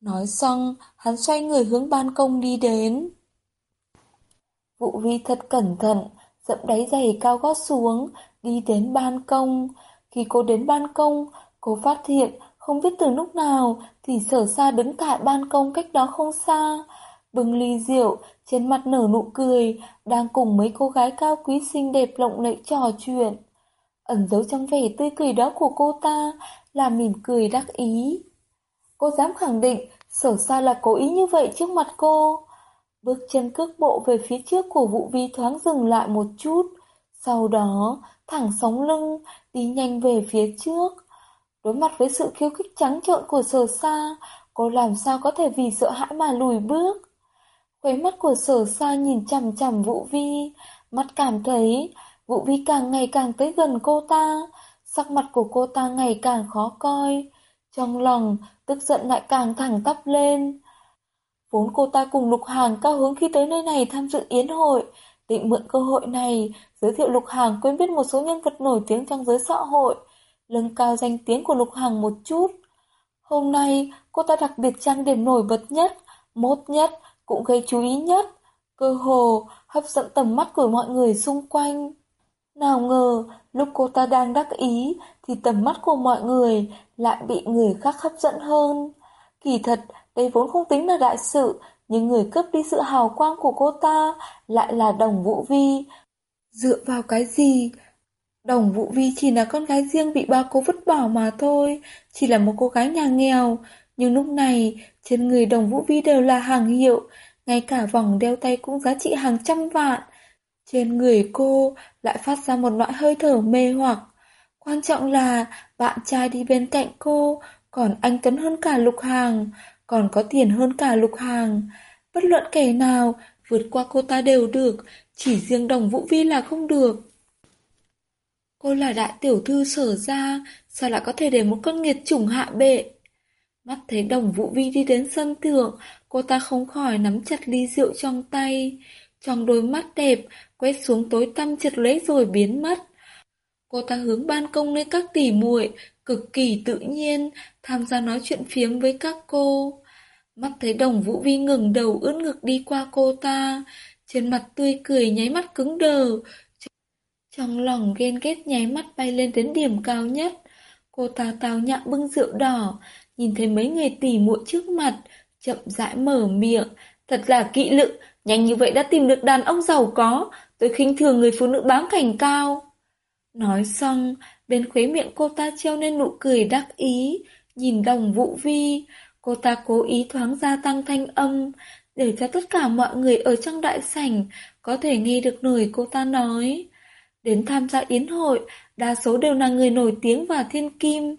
Nói xong, hắn xoay người hướng ban công đi đến. Vũ vi thật cẩn thận, dẫm đáy giày cao gót xuống, đi đến ban công. Khi cô đến ban công, cô phát hiện không biết từ lúc nào thì sở xa đứng tại ban công cách đó không xa. Bưng ly rượu, trên mặt nở nụ cười, đang cùng mấy cô gái cao quý xinh đẹp lộng lẫy trò chuyện. Ẩn giấu trong vẻ tươi cười đó của cô ta là mỉm cười đắc ý. Cô dám khẳng định sở xa là cố ý như vậy trước mặt cô. Bước chân cước bộ về phía trước của vụ vi thoáng dừng lại một chút. Sau đó, thẳng sống lưng, đi nhanh về phía trước. Đối mặt với sự khiêu khích trắng trợn của sở Sa cô làm sao có thể vì sợ hãi mà lùi bước. Khóe mắt của sở Sa nhìn chằm chằm Vũ Vi, mắt cảm thấy Vũ Vi càng ngày càng tới gần cô ta, sắc mặt của cô ta ngày càng khó coi. Trong lòng, tức giận lại càng thẳng tắp lên. Vốn cô ta cùng Lục Hàng cao hướng khi tới nơi này tham dự yến hội, định mượn cơ hội này giới thiệu Lục Hàng quen biết một số nhân vật nổi tiếng trong giới xã hội, nâng cao danh tiếng của Lục Hàng một chút. Hôm nay, cô ta đặc biệt trang điểm nổi bật nhất, mốt nhất, cũng gây chú ý nhất, cơ hồ hấp dẫn tầm mắt của mọi người xung quanh. Nào ngờ, lúc cô ta đang đắc ý, thì tầm mắt của mọi người lại bị người khác hấp dẫn hơn. Kỳ thật, đây vốn không tính là đại sự, nhưng người cướp đi sự hào quang của cô ta lại là Đồng Vũ Vi. Dựa vào cái gì? Đồng Vũ Vi chỉ là con gái riêng bị ba cô vứt bỏ mà thôi, chỉ là một cô gái nhà nghèo. Nhưng lúc này, trên người Đồng Vũ Vi đều là hàng hiệu, ngay cả vòng đeo tay cũng giá trị hàng trăm vạn. Trên người cô lại phát ra một loại hơi thở mê hoặc. Quan trọng là bạn trai đi bên cạnh cô còn anh Tuấn hơn cả Lục Hàng, còn có tiền hơn cả Lục Hàng. Bất luận kẻ nào vượt qua cô ta đều được, chỉ riêng đồng Vũ Vi là không được. Cô là đại tiểu thư sở ra, sao lại có thể để một con nghiệt chủng hạ bệ? Mắt thấy đồng Vũ Vi đi đến sân thượng, cô ta không khỏi nắm chặt ly rượu trong tay. Trong đôi mắt đẹp, quét xuống tối tăm chật lấy rồi biến mất. Cô ta hướng ban công nơi các tỷ muội, cực kỳ tự nhiên, tham gia nói chuyện phiếm với các cô. Mắt thấy đồng Vũ Vi ngừng đầu ướt ngực đi qua cô ta, trên mặt tươi cười nháy mắt cứng đờ. Trong lòng ghen ghét nháy mắt bay lên đến điểm cao nhất. Cô ta tào nhã bưng rượu đỏ, nhìn thấy mấy người tỉ muội trước mặt, chậm rãi mở miệng. Thật là kỵ lự, nhanh như vậy đã tìm được đàn ông giàu có, tôi khinh thường người phụ nữ bám cảnh cao. Nói xong, bên khuế miệng cô ta treo lên nụ cười đắc ý, nhìn đồng vũ vi. Cô ta cố ý thoáng gia tăng thanh âm, để cho tất cả mọi người ở trong đại sảnh có thể nghe được lời cô ta nói. Đến tham gia yến hội, đa số đều là người nổi tiếng và thiên kim.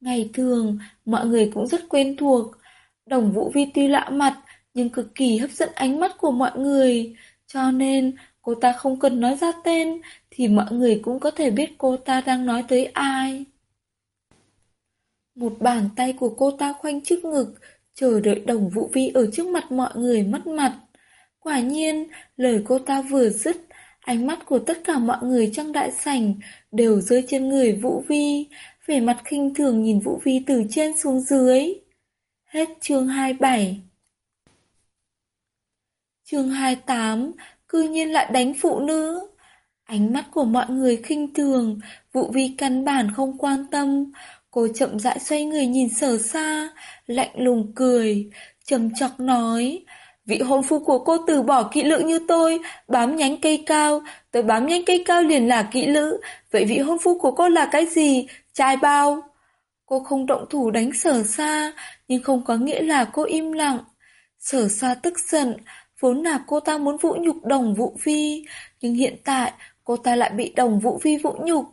Ngày thường, mọi người cũng rất quen thuộc. Đồng Vũ Vi tuy lạ mặt, nhưng cực kỳ hấp dẫn ánh mắt của mọi người. Cho nên, cô ta không cần nói ra tên, thì mọi người cũng có thể biết cô ta đang nói tới ai. Một bàn tay của cô ta khoanh trước ngực, chờ đợi đồng Vũ Vi ở trước mặt mọi người mất mặt. Quả nhiên, lời cô ta vừa dứt, ánh mắt của tất cả mọi người trong đại sảnh đều rơi trên người Vũ Vi, vẻ mặt khinh thường nhìn Vũ Vi từ trên xuống dưới. Hết chương 27 Chương 28 Cư nhiên lại đánh phụ nữ Ánh mắt của mọi người khinh thường Vũ Vi căn bản không quan tâm Cô chậm rãi xoay người nhìn sở xa, Lạnh lùng cười, trầm chọc nói, Vị hôn phu của cô từ bỏ kỹ lưỡng như tôi, Bám nhánh cây cao, Tôi bám nhánh cây cao liền là kỹ lữ. Vậy vị hôn phu của cô là cái gì? Trai bao? Cô không động thủ đánh sở xa, Nhưng không có nghĩa là cô im lặng. Sở xa tức giận, Vốn là cô ta muốn vũ nhục đồng vũ vi, Nhưng hiện tại cô ta lại bị đồng vũ vi vũ nhục.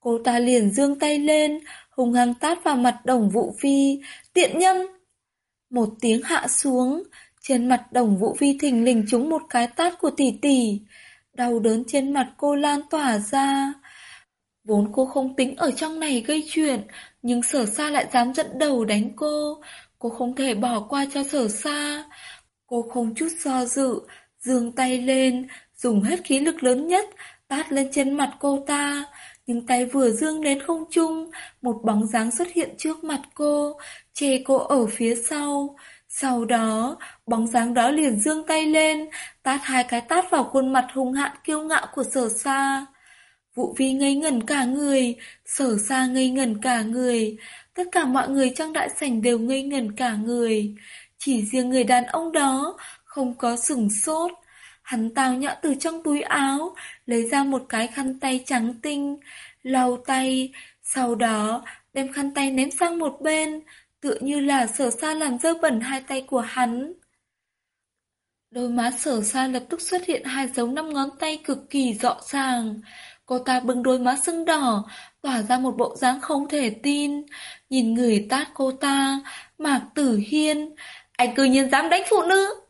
Cô ta liền dương tay lên Hùng hăng tát vào mặt đồng vũ vi Tiện nhân! Một tiếng hạ xuống, Trên mặt đồng vũ vi thình lình trúng một cái tát của tỷ tỷ. Đau đớn trên mặt cô lan tỏa ra. Vốn cô không tính ở trong này gây chuyện, Nhưng sở xa lại dám dẫn đầu đánh cô. Cô không thể bỏ qua cho sở xa. Cô không chút do dự, giương tay lên, Dùng hết khí lực lớn nhất, Tát lên trên mặt cô ta nhưng tay vừa dương đến không trung, một bóng dáng xuất hiện trước mặt cô, che cô ở phía sau. Sau đó, bóng dáng đó liền dương tay lên, tát hai cái tát vào khuôn mặt hung hạn kiêu ngạo của sở sa. Vụ vi ngây ngẩn cả người, sở sa ngây ngẩn cả người, tất cả mọi người trong đại sảnh đều ngây ngẩn cả người. Chỉ riêng người đàn ông đó không có sừng sốt. Hắn tào nhã từ trong túi áo, lấy ra một cái khăn tay trắng tinh, lau tay, sau đó đem khăn tay ném sang một bên, tựa như là sở sa làm dơ bẩn hai tay của hắn. Đôi má sở sa lập tức xuất hiện hai dấu năm ngón tay cực kỳ rõ ràng. Cô ta bưng đôi má sưng đỏ, tỏa ra một bộ dáng không thể tin. Nhìn người tát cô ta, Mạc Tử Hiên, anh cư nhiên dám đánh phụ nữ.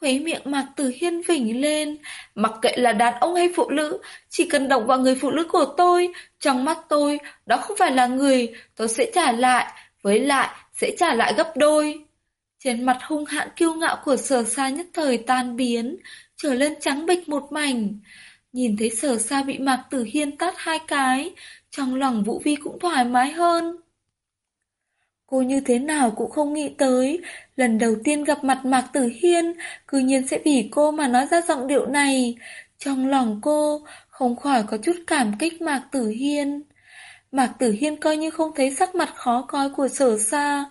Khuế miệng Mạc Tử Hiên vỉnh lên, mặc kệ là đàn ông hay phụ nữ, chỉ cần động vào người phụ nữ của tôi, trong mắt tôi, đó không phải là người, tôi sẽ trả lại, với lại, sẽ trả lại gấp đôi. Trên mặt hung hãn kiêu ngạo của sở sa nhất thời tan biến, trở lên trắng bệch một mảnh. Nhìn thấy sở sa bị Mạc Tử Hiên tát hai cái, trong lòng Vũ Vi cũng thoải mái hơn. Cô như thế nào cũng không nghĩ tới, lần đầu tiên gặp mặt Mạc Tử Hiên, cư nhiên sẽ vì cô mà nói ra giọng điệu này. Trong lòng cô, không khỏi có chút cảm kích Mạc Tử Hiên. Mạc Tử Hiên coi như không thấy sắc mặt khó coi của sở xa,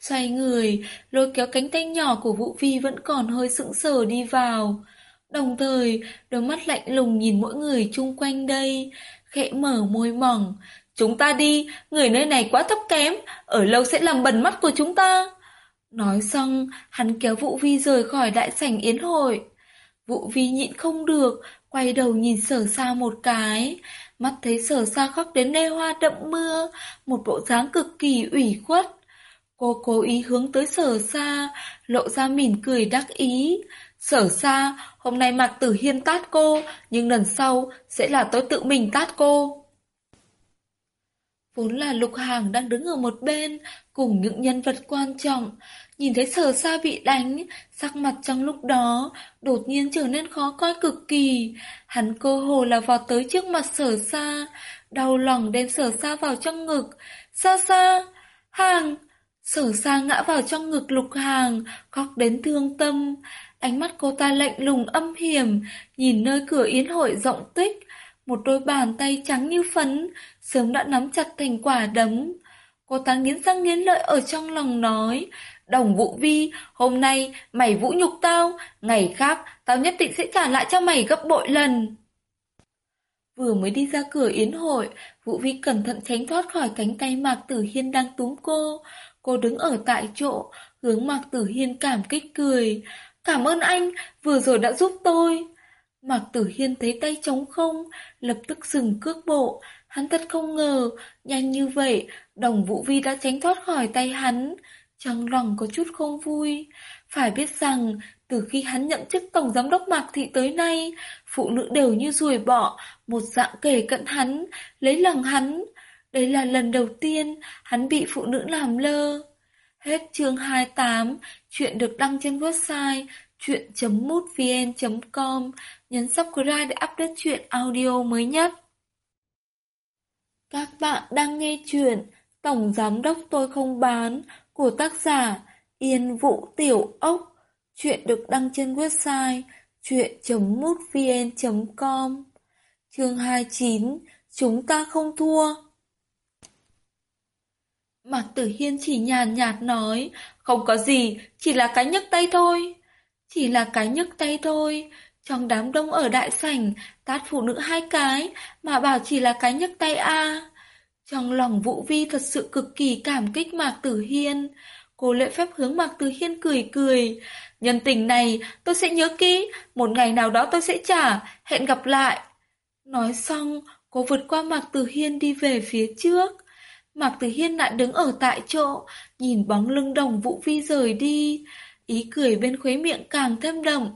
xoay người, lôi kéo cánh tay nhỏ của Vũ Vi vẫn còn hơi sững sờ đi vào. Đồng thời, đôi mắt lạnh lùng nhìn mỗi người chung quanh đây, khẽ mở môi mỏng, Chúng ta đi, người nơi này quá thấp kém, ở lâu sẽ làm bẩn mắt của chúng ta. Nói xong, hắn kéo Vũ Vi rời khỏi đại sảnh yến hội. Vũ Vi nhịn không được, quay đầu nhìn sở xa một cái. Mắt thấy sở xa khóc đến nê hoa đậm mưa, một bộ dáng cực kỳ ủy khuất. Cô cố ý hướng tới sở xa, lộ ra mỉm cười đắc ý. Sở xa, hôm nay mặc Tử Hiên tát cô, nhưng lần sau sẽ là tôi tự mình tát cô. Vốn là lục hàng đang đứng ở một bên, cùng những nhân vật quan trọng. Nhìn thấy sở sa bị đánh, sắc mặt trong lúc đó, đột nhiên trở nên khó coi cực kỳ. Hắn cơ hồ là vọt tới trước mặt sở sa, đau lòng đem sở sa vào trong ngực. Sa sa, hàng, sở sa ngã vào trong ngực lục hàng, khóc đến thương tâm. Ánh mắt cô ta lạnh lùng âm hiểm, nhìn nơi cửa yến hội rộng tích, một đôi bàn tay trắng như phấn, sớm đã nắm chặt thành quả đấm. Cô ta nghiến răng nghiến lợi ở trong lòng nói, Đồng Vũ Vi, hôm nay mày vũ nhục tao, ngày khác tao nhất định sẽ trả lại cho mày gấp bội lần. Vừa mới đi ra cửa yến hội, Vũ Vi cẩn thận tránh thoát khỏi cánh tay Mạc Tử Hiên đang túm cô. Cô đứng ở tại chỗ, hướng Mạc Tử Hiên cảm kích cười. Cảm ơn anh, vừa rồi đã giúp tôi. Mạc Tử Hiên thấy tay trống không, lập tức dừng cước bộ. Hắn thật không ngờ, nhanh như vậy, đồng Vũ Vi đã tránh thoát khỏi tay hắn. Trong lòng có chút không vui. Phải biết rằng, từ khi hắn nhận chức Tổng Giám đốc Mạc Thị tới nay, phụ nữ đều như ruồi bọ, một dạng kể cận hắn, lấy lòng hắn. Đây là lần đầu tiên hắn bị phụ nữ làm lơ. Hết chương 28, chuyện được đăng trên website chuyện.mútvn.com Nhấn subscribe để update chuyện audio mới nhất. Các bạn đang nghe chuyện Tổng Giám Đốc Tôi Không Bán của tác giả Yên Vũ Tiểu Ốc. Chuyện được đăng trên website chuyện.mútvn.com Chương 29 Chúng ta không thua Mạc Tử Hiên chỉ nhàn nhạt nói Không có gì, chỉ là cái nhấc tay thôi Chỉ là cái nhấc tay thôi trong đám đông ở đại sảnh, tát phụ nữ hai cái, mà bảo chỉ là cái nhấc tay a. Trong lòng Vũ Vi thật sự cực kỳ cảm kích Mạc Tử Hiên. Cô lễ phép hướng Mạc Tử Hiên cười cười. Nhân tình này tôi sẽ nhớ kỹ, một ngày nào đó tôi sẽ trả, hẹn gặp lại. Nói xong, cô vượt qua Mạc Tử Hiên đi về phía trước. Mạc Tử Hiên lại đứng ở tại chỗ, nhìn bóng lưng đồng Vũ Vi rời đi. Ý cười bên khuế miệng càng thêm đậm.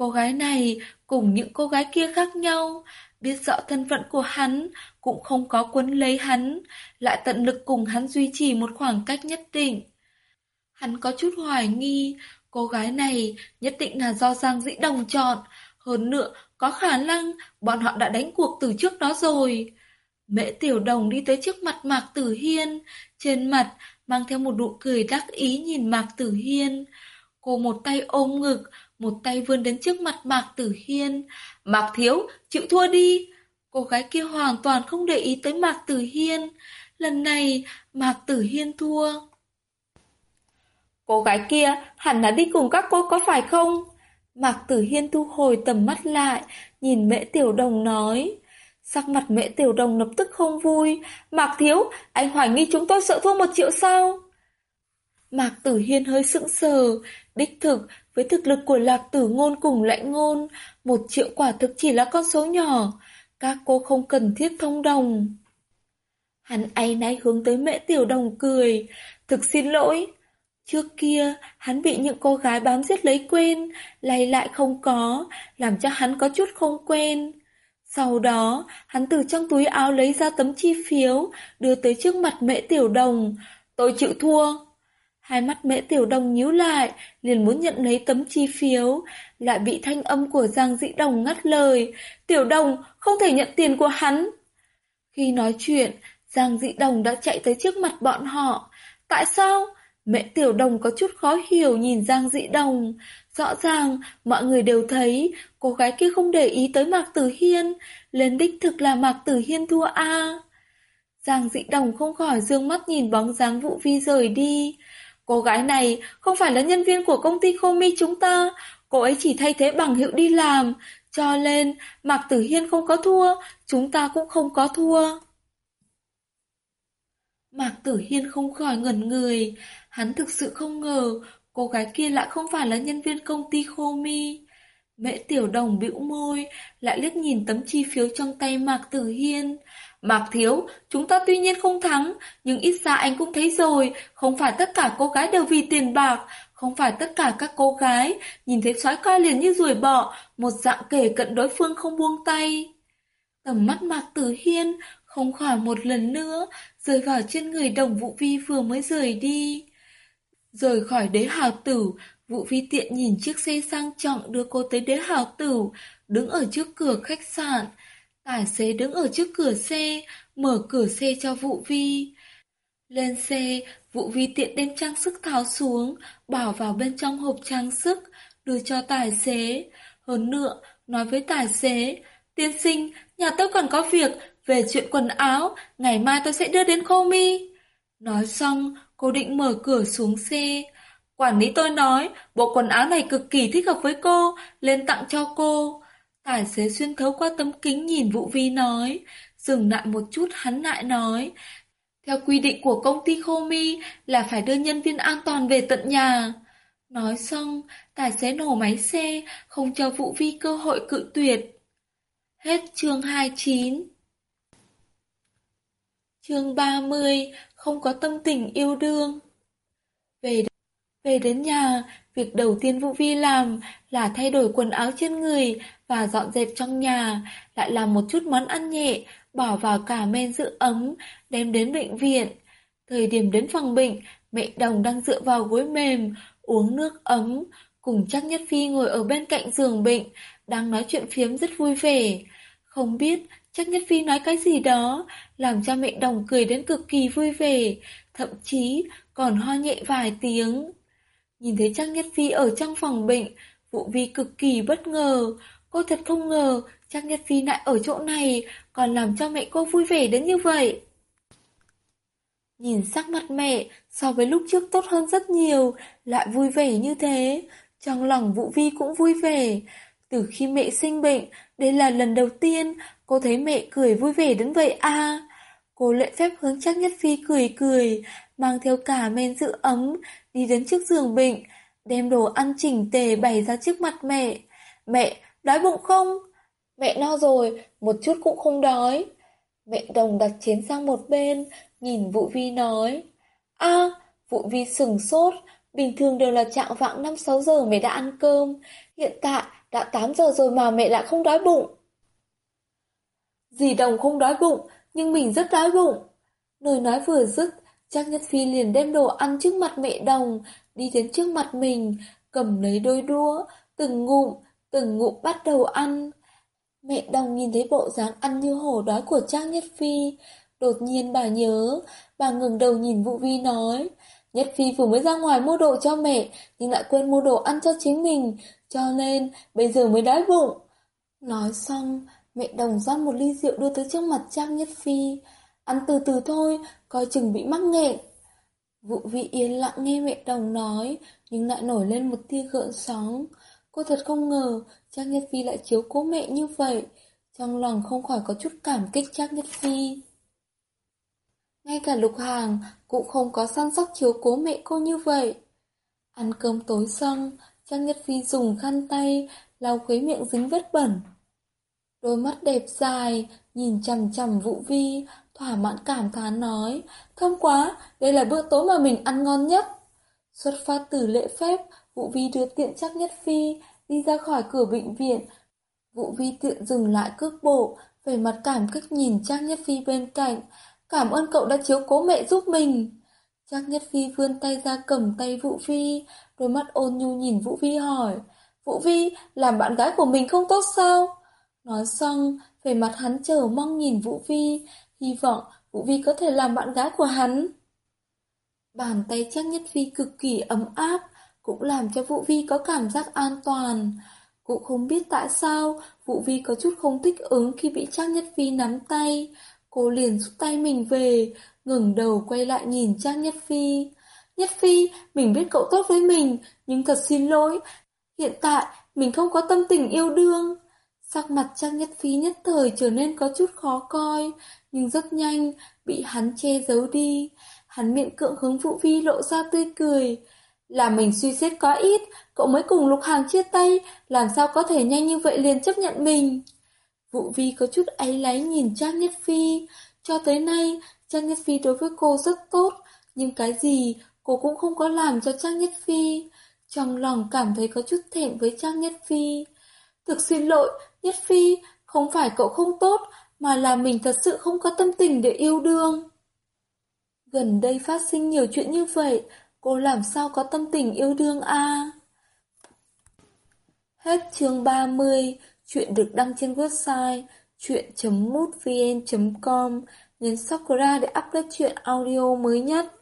Cô gái này cùng những cô gái kia khác nhau, biết rõ thân phận của hắn, cũng không có quấn lấy hắn, lại tận lực cùng hắn duy trì một khoảng cách nhất định. Hắn có chút hoài nghi, cô gái này nhất định là do Giang Dĩ Đồng chọn, hơn nữa có khả năng bọn họ đã đánh cuộc từ trước đó rồi. Mễ Tiểu Đồng đi tới trước mặt Mạc Tử Hiên, trên mặt mang theo một nụ cười đắc ý nhìn Mạc Tử Hiên. Cô một tay ôm ngực, một tay vươn đến trước mặt Mạc Tử Hiên. Mạc Thiếu, chịu thua đi. Cô gái kia hoàn toàn không để ý tới Mạc Tử Hiên. Lần này, Mạc Tử Hiên thua. Cô gái kia hẳn là đi cùng các cô có phải không? Mạc Tử Hiên thu hồi tầm mắt lại, nhìn Mẹ Tiểu Đồng nói. Sắc mặt Mẹ Tiểu Đồng lập tức không vui. Mạc Thiếu, anh hoài nghi chúng tôi sợ thua một triệu sao? Mạc Tử Hiên hơi sững sờ, đích thực, với thực lực của Lạc Tử Ngôn cùng lãnh ngôn, một triệu quả thực chỉ là con số nhỏ, các cô không cần thiết thông đồng. Hắn ấy nay hướng tới mẹ tiểu đồng cười, thực xin lỗi. Trước kia, hắn bị những cô gái bám giết lấy quên, lay lại không có, làm cho hắn có chút không quen. Sau đó, hắn từ trong túi áo lấy ra tấm chi phiếu, đưa tới trước mặt mẹ tiểu đồng. Tôi chịu thua. Hai mắt mẹ tiểu đồng nhíu lại, liền muốn nhận lấy tấm chi phiếu, lại bị thanh âm của Giang Dĩ Đồng ngắt lời. Tiểu đồng không thể nhận tiền của hắn. Khi nói chuyện, Giang Dĩ Đồng đã chạy tới trước mặt bọn họ. Tại sao? Mẹ tiểu đồng có chút khó hiểu nhìn Giang Dĩ Đồng. Rõ ràng, mọi người đều thấy cô gái kia không để ý tới Mạc Tử Hiên. Lên đích thực là Mạc Tử Hiên thua A. Giang Dĩ Đồng không khỏi dương mắt nhìn bóng dáng Vũ Vi rời đi. Cô gái này không phải là nhân viên của công ty Khomi chúng ta, cô ấy chỉ thay thế bằng hiệu đi làm, cho nên Mạc Tử Hiên không có thua, chúng ta cũng không có thua. Mạc Tử Hiên không khỏi ngẩn người, hắn thực sự không ngờ cô gái kia lại không phải là nhân viên công ty Khomi. Mễ Tiểu Đồng bĩu môi, lại liếc nhìn tấm chi phiếu trong tay Mạc Tử Hiên. Mạc Thiếu, chúng ta tuy nhiên không thắng, nhưng ít ra anh cũng thấy rồi, không phải tất cả cô gái đều vì tiền bạc, không phải tất cả các cô gái nhìn thấy soái ca liền như ruồi bọ, một dạng kể cận đối phương không buông tay. Tầm mắt Mạc Tử Hiên không khỏi một lần nữa rơi vào trên người đồng Vũ Vi vừa mới rời đi. Rời khỏi đế hào tử, Vũ Vi tiện nhìn chiếc xe sang trọng đưa cô tới đế hào tử, đứng ở trước cửa khách sạn. Tài xế đứng ở trước cửa xe, mở cửa xe cho Vũ Vi. Lên xe, Vũ Vi tiện đem trang sức tháo xuống, bỏ vào bên trong hộp trang sức, đưa cho tài xế. Hơn nữa, nói với tài xế, tiên sinh, nhà tôi còn có việc, về chuyện quần áo, ngày mai tôi sẽ đưa đến khô mi. Nói xong, cô định mở cửa xuống xe. Quản lý tôi nói, bộ quần áo này cực kỳ thích hợp với cô, lên tặng cho cô. Tài xế xuyên thấu qua tấm kính nhìn Vũ Vi nói, dừng lại một chút hắn lại nói. Theo quy định của công ty Khô Mi là phải đưa nhân viên an toàn về tận nhà. Nói xong, tài xế nổ máy xe, không cho Vũ Vi cơ hội cự tuyệt. Hết chương 29 Chương 30 Không có tâm tình yêu đương Về về đến nhà, việc đầu tiên Vũ Vi làm là thay đổi quần áo trên người và dọn dẹp trong nhà, lại làm một chút món ăn nhẹ, bỏ vào cả men giữ ấm, đem đến bệnh viện. Thời điểm đến phòng bệnh, mẹ đồng đang dựa vào gối mềm, uống nước ấm, cùng chắc nhất phi ngồi ở bên cạnh giường bệnh, đang nói chuyện phiếm rất vui vẻ. Không biết chắc nhất phi nói cái gì đó, làm cho mẹ đồng cười đến cực kỳ vui vẻ, thậm chí còn ho nhẹ vài tiếng. Nhìn thấy Trang Nhất Phi ở trong phòng bệnh, Vũ Vi cực kỳ bất ngờ. Cô thật không ngờ Trang Nhất Phi lại ở chỗ này, còn làm cho mẹ cô vui vẻ đến như vậy. Nhìn sắc mặt mẹ, so với lúc trước tốt hơn rất nhiều, lại vui vẻ như thế. Trong lòng Vũ Vi cũng vui vẻ. Từ khi mẹ sinh bệnh, đây là lần đầu tiên cô thấy mẹ cười vui vẻ đến vậy à. Cô lệ phép hướng chắc nhất phi cười cười, mang theo cả men giữ ấm, đi đến trước giường bệnh, đem đồ ăn chỉnh tề bày ra trước mặt mẹ. Mẹ, đói bụng không? Mẹ no rồi, một chút cũng không đói. Mẹ đồng đặt chén sang một bên, nhìn Vũ Vi nói. a Vũ Vi sừng sốt, bình thường đều là trạng vạng 5-6 giờ mẹ đã ăn cơm, hiện tại đã 8 giờ rồi mà mẹ lại không đói bụng. Dì đồng không đói bụng, nhưng mình rất đói bụng. Lời nói vừa dứt, Trang Nhất Phi liền đem đồ ăn trước mặt mẹ đồng, đi đến trước mặt mình, cầm lấy đôi đũa, từng ngụm, từng ngụm bắt đầu ăn. Mẹ đồng nhìn thấy bộ dáng ăn như hổ đói của Trang Nhất Phi. Đột nhiên bà nhớ, bà ngừng đầu nhìn Vũ Vi nói. Nhất Phi vừa mới ra ngoài mua đồ cho mẹ, nhưng lại quên mua đồ ăn cho chính mình, cho nên bây giờ mới đói bụng. Nói xong, mẹ đồng rót một ly rượu đưa tới trước mặt Trang Nhất Phi. Ăn từ từ thôi, coi chừng bị mắc nghẹn. Vụ vị yên lặng nghe mẹ đồng nói, nhưng lại nổi lên một tia gợn sóng. Cô thật không ngờ Trang Nhất Phi lại chiếu cố mẹ như vậy. Trong lòng không khỏi có chút cảm kích Trang Nhất Phi. Ngay cả Lục Hàng cũng không có săn sóc chiếu cố mẹ cô như vậy. Ăn cơm tối xong, Trang Nhất Phi dùng khăn tay lau khuấy miệng dính vết bẩn. Đôi mắt đẹp dài, nhìn chằm chằm Vũ Vi, thỏa mãn cảm thán nói, thơm quá, đây là bữa tối mà mình ăn ngon nhất. Xuất phát từ lễ phép, Vũ Vi đưa tiện chắc nhất Phi, đi ra khỏi cửa bệnh viện. Vũ Vi tiện dừng lại cước bộ, về mặt cảm kích nhìn chắc Nhất Phi bên cạnh. Cảm ơn cậu đã chiếu cố mẹ giúp mình. chắc Nhất Phi vươn tay ra cầm tay Vũ Vi, đôi mắt ôn nhu nhìn Vũ Vi hỏi. Vũ Vi, làm bạn gái của mình không tốt sao? Nói xong, về mặt hắn chờ mong nhìn Vũ Vi, hy vọng Vũ Vi có thể làm bạn gái của hắn. Bàn tay chắc nhất Vi cực kỳ ấm áp, cũng làm cho Vũ Vi có cảm giác an toàn. Cũng không biết tại sao Vũ Vi có chút không thích ứng khi bị Trang Nhất Vi nắm tay. Cô liền rút tay mình về, ngừng đầu quay lại nhìn Trang Nhất Phi. Nhất Phi, mình biết cậu tốt với mình, nhưng thật xin lỗi. Hiện tại, mình không có tâm tình yêu đương. Sắc mặt Trang Nhất Phi nhất thời trở nên có chút khó coi, nhưng rất nhanh bị hắn che giấu đi. Hắn miệng cưỡng hướng Vũ Vi lộ ra tươi cười. Là mình suy xét quá ít, cậu mới cùng Lục Hàng chia tay, làm sao có thể nhanh như vậy liền chấp nhận mình. Vũ Vi có chút áy láy nhìn Trang Nhất Phi. Cho tới nay, Trang Nhất Phi đối với cô rất tốt, nhưng cái gì cô cũng không có làm cho Trang Nhất Phi. Trong lòng cảm thấy có chút thẹn với Trang Nhất Phi. Thực xin lỗi, Nhất Phi, không phải cậu không tốt, mà là mình thật sự không có tâm tình để yêu đương. Gần đây phát sinh nhiều chuyện như vậy, cô làm sao có tâm tình yêu đương a? Hết chương 30, chuyện được đăng trên website chuyện.mútvn.com, nhấn subscribe để update chuyện audio mới nhất.